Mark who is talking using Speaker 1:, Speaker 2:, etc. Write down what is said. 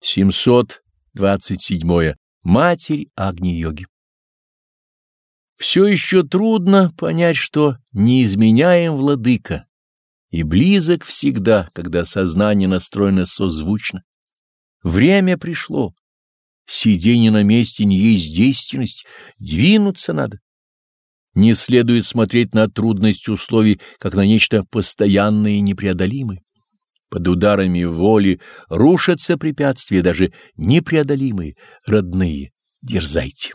Speaker 1: 727. Матерь Агни-йоги. Все еще трудно понять, что не изменяем владыка и близок всегда, когда сознание настроено созвучно. Время пришло. Сидение на месте не есть действенность, двинуться надо. Не следует смотреть на трудность условий, как на нечто постоянное и непреодолимое. Под ударами воли рушатся препятствия, даже непреодолимые, родные. Дерзайте.